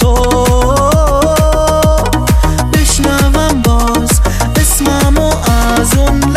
تو. بشنوم باز اسممو از اون